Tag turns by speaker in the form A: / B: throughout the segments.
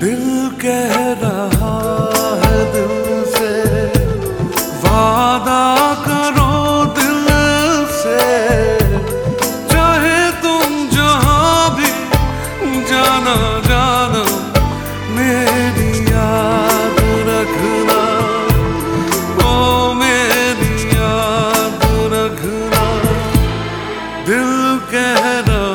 A: दिल कह रहा है दिल से, वादा करो दिल से। चाहे तुम जहाँ भी जाना जाना, मेरी याद रखना। ओ, मेरी याद रखना। दिल कह रहा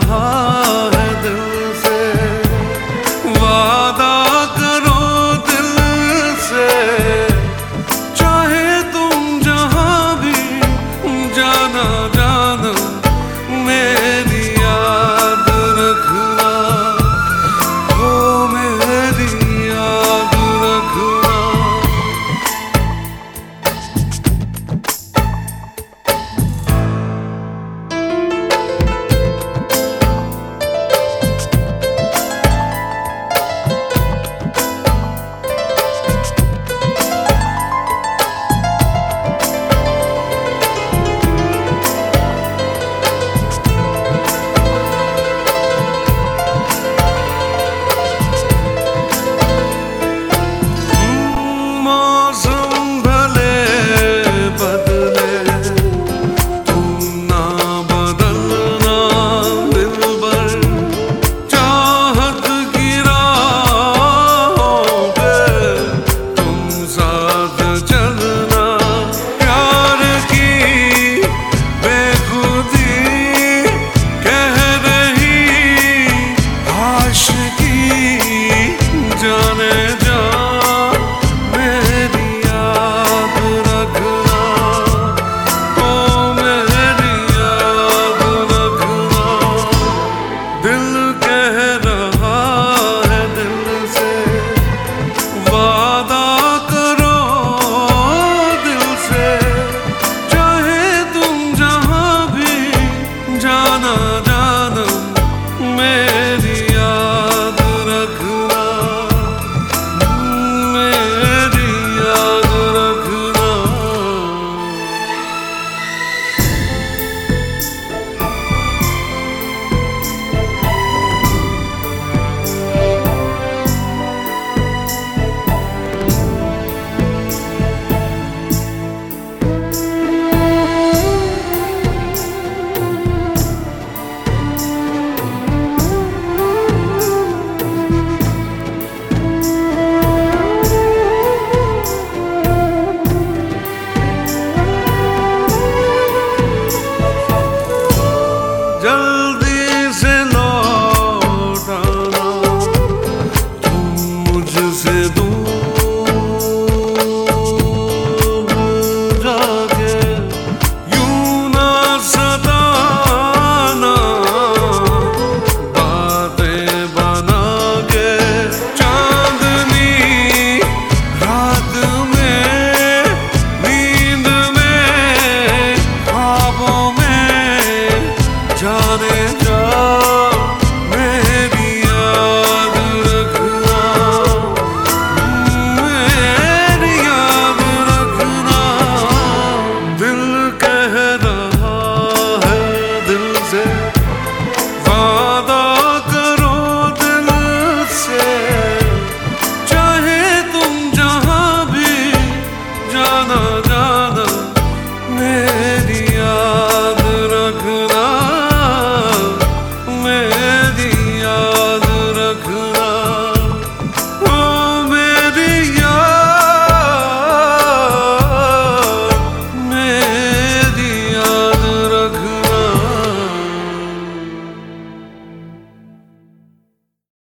A: 전